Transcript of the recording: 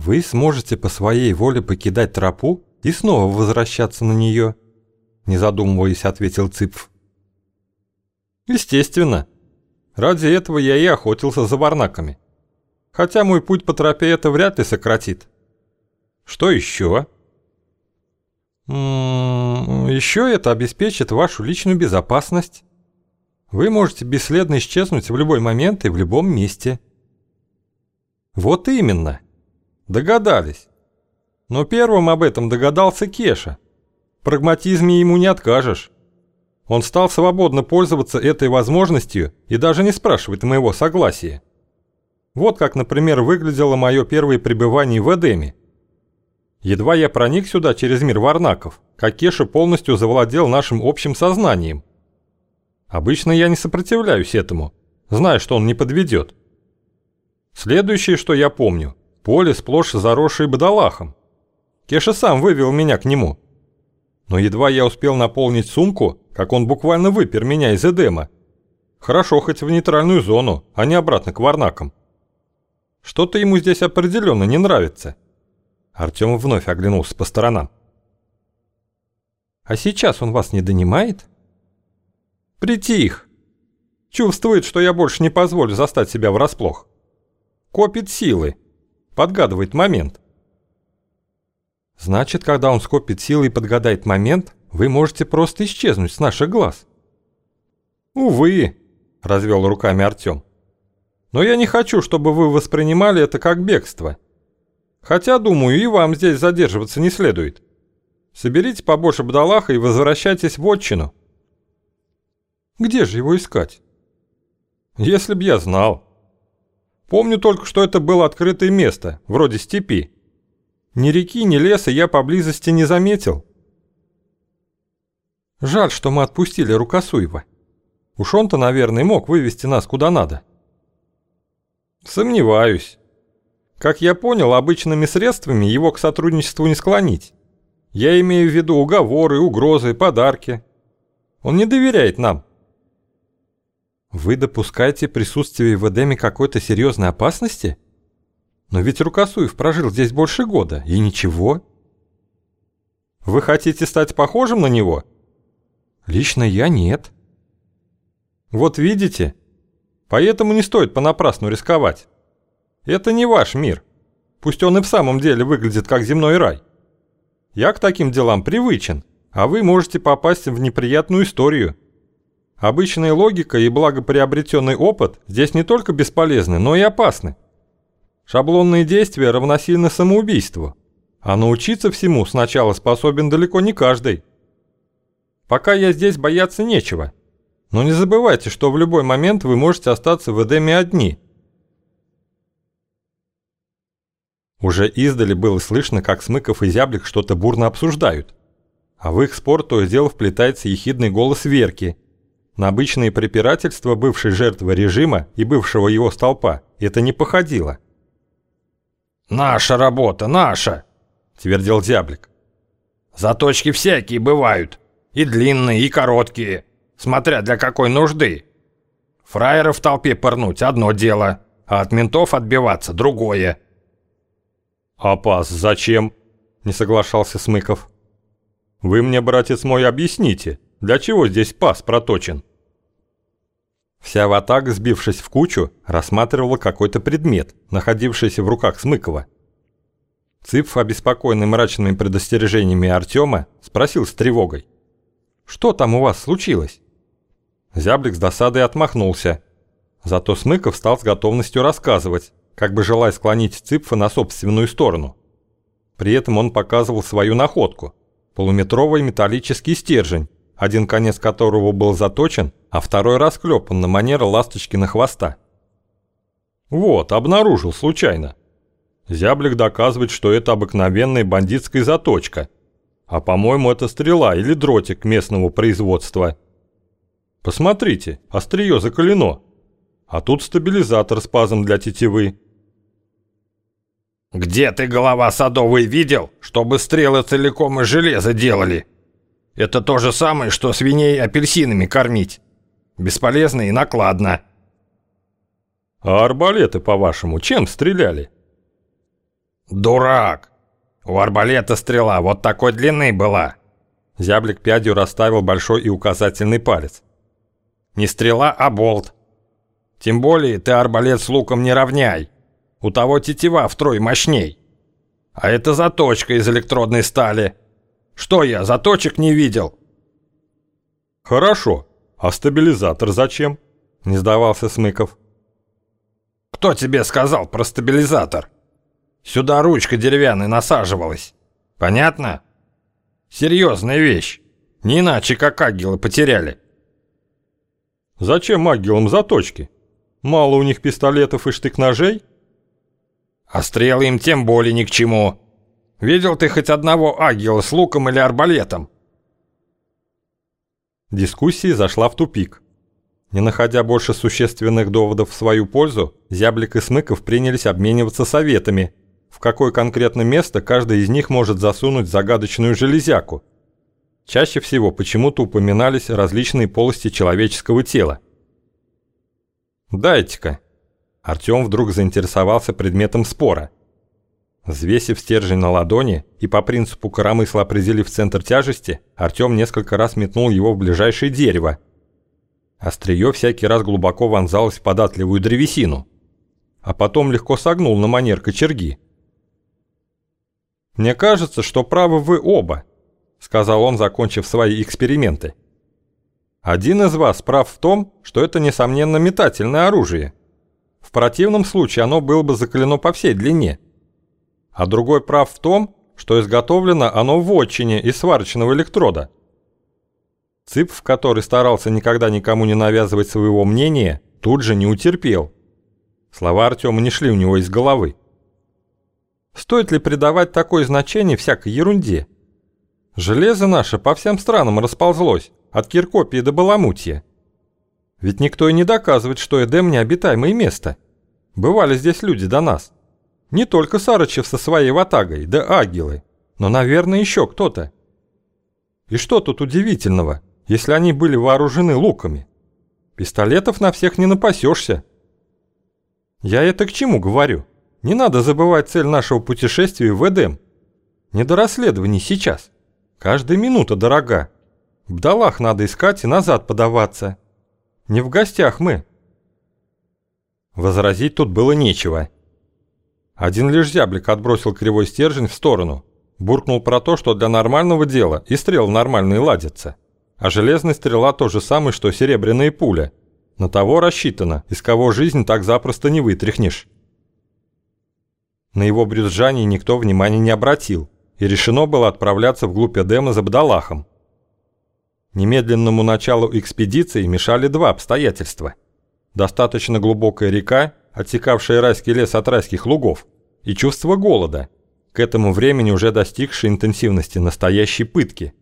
Вы сможете по своей воле покидать тропу и снова возвращаться на нее, не задумываясь, ответил Цыпф. Естественно. Ради этого я и охотился за варнаками. Хотя мой путь по тропе это вряд ли сократит. Что еще? М-м, еще это обеспечит вашу личную безопасность. Вы можете бесследно исчезнуть в любой момент и в любом месте. Вот именно. Догадались. Но первым об этом догадался Кеша. В прагматизме ему не откажешь. Он стал свободно пользоваться этой возможностью и даже не спрашивает моего согласия. Вот как, например, выглядело мое первое пребывание в Эдеме. Едва я проник сюда через мир Варнаков, как Кеша полностью завладел нашим общим сознанием. Обычно я не сопротивляюсь этому, зная, что он не подведет. Следующее, что я помню, поле сплошь заросшее бадалахом. Кеша сам вывел меня к нему. Но едва я успел наполнить сумку, как он буквально выпер меня из Эдема. Хорошо хоть в нейтральную зону, а не обратно к Варнакам. Что-то ему здесь определенно не нравится. Артем вновь оглянулся по сторонам. «А сейчас он вас не донимает?» «Притих. Чувствует, что я больше не позволю застать себя врасплох. Копит силы. Подгадывает момент». «Значит, когда он скопит силы и подгадает момент, вы можете просто исчезнуть с наших глаз». «Увы», — развел руками Артем. Но я не хочу, чтобы вы воспринимали это как бегство. Хотя, думаю, и вам здесь задерживаться не следует. Соберите побольше бдалаха и возвращайтесь в отчину. Где же его искать? Если б я знал. Помню только, что это было открытое место, вроде степи. Ни реки, ни леса я поблизости не заметил. Жаль, что мы отпустили Рукосуева. Уж он-то, наверное, мог вывести нас куда надо. Сомневаюсь. Как я понял, обычными средствами его к сотрудничеству не склонить. Я имею в виду уговоры, угрозы, подарки. Он не доверяет нам. Вы допускаете присутствие в Эдеме какой-то серьезной опасности? Но ведь Рукосуев прожил здесь больше года, и ничего. Вы хотите стать похожим на него? Лично я нет. Вот видите, Поэтому не стоит понапрасну рисковать. Это не ваш мир. Пусть он и в самом деле выглядит как земной рай. Я к таким делам привычен, а вы можете попасть в неприятную историю. Обычная логика и благоприобретенный опыт здесь не только бесполезны, но и опасны. Шаблонные действия равносильны самоубийству, а научиться всему сначала способен далеко не каждый. Пока я здесь бояться нечего – но не забывайте, что в любой момент вы можете остаться в Эдеме одни. Уже издали было слышно, как Смыков и Зяблик что-то бурно обсуждают. А в их спор то и дело вплетается ехидный голос Верки. На обычные препирательства бывшей жертвы режима и бывшего его столпа это не походило. «Наша работа, наша!» – твердил Зяблик. «Заточки всякие бывают, и длинные, и короткие» смотря для какой нужды. Фраера в толпе пырнуть – одно дело, а от ментов отбиваться – другое. «А пас зачем?» – не соглашался Смыков. «Вы мне, братец мой, объясните, для чего здесь пас проточен?» Вся ватага, сбившись в кучу, рассматривала какой-то предмет, находившийся в руках Смыкова. Цыпф, обеспокоенный мрачными предостережениями Артема, спросил с тревогой. «Что там у вас случилось?» Зяблик с досадой отмахнулся. Зато Смыков стал с готовностью рассказывать, как бы желая склонить Цыпфа на собственную сторону. При этом он показывал свою находку – полуметровый металлический стержень, один конец которого был заточен, а второй расклепан на манер ласточкина хвоста. Вот, обнаружил случайно. Зяблик доказывает, что это обыкновенная бандитская заточка. А по-моему, это стрела или дротик местного производства – Посмотрите, острие закалено. А тут стабилизатор с пазом для тетивы. «Где ты, голова садовый, видел, чтобы стрелы целиком из железа делали? Это то же самое, что свиней апельсинами кормить. Бесполезно и накладно». «А арбалеты, по-вашему, чем стреляли?» «Дурак! У арбалета стрела вот такой длины была!» Зяблик пядью расставил большой и указательный палец. «Не стрела, а болт. Тем более ты арбалет с луком не равняй. У того тетива втрое мощней. А это заточка из электродной стали. Что я, заточек не видел?» «Хорошо. А стабилизатор зачем?» – не сдавался Смыков. «Кто тебе сказал про стабилизатор?» Сюда ручка деревянная насаживалась. Понятно? Серьезная вещь. Не иначе, как агилы потеряли. Зачем агилам заточки? Мало у них пистолетов и штык-ножей? А стрелы им тем более ни к чему. Видел ты хоть одного агила с луком или арбалетом? Дискуссия зашла в тупик. Не находя больше существенных доводов в свою пользу, Зяблик и Смыков принялись обмениваться советами, в какое конкретно место каждый из них может засунуть загадочную железяку. Чаще всего почему-то упоминались различные полости человеческого тела. «Дайте-ка». Артём вдруг заинтересовался предметом спора. Взвесив стержень на ладони и по принципу коромысла определив центр тяжести, Артём несколько раз метнул его в ближайшее дерево. Остриё всякий раз глубоко вонзалось в податливую древесину, а потом легко согнул на манер кочерги – «Мне кажется, что правы вы оба», — сказал он, закончив свои эксперименты. «Один из вас прав в том, что это, несомненно, метательное оружие. В противном случае оно было бы закалено по всей длине. А другой прав в том, что изготовлено оно в отчине из сварочного электрода. Цып, в который старался никогда никому не навязывать своего мнения, тут же не утерпел. Слова Артема не шли у него из головы. Стоит ли придавать такое значение всякой ерунде? Железо наше по всем странам расползлось, от Киркопии до Баламутья. Ведь никто и не доказывает, что Эдем необитаемое место. Бывали здесь люди до нас. Не только Сарычев со своей ватагой, да агилы, но, наверное, еще кто-то. И что тут удивительного, если они были вооружены луками? Пистолетов на всех не напасешься. Я это к чему говорю? Не надо забывать цель нашего путешествия в Эдем. Не до расследований сейчас. Каждая минута дорога. В надо искать и назад подаваться. Не в гостях мы. Возразить тут было нечего. Один лишь зяблик отбросил кривой стержень в сторону. Буркнул про то, что для нормального дела и стрел нормальные ладятся. А железная стрела то же самое, что серебряная пуля. На того рассчитано, из кого жизнь так запросто не вытряхнешь. На его брюзжание никто внимания не обратил, и решено было отправляться вглубь Эдема за Бдалахом. Немедленному началу экспедиции мешали два обстоятельства. Достаточно глубокая река, отсекавшая райский лес от райских лугов, и чувство голода, к этому времени уже достигшее интенсивности настоящей пытки –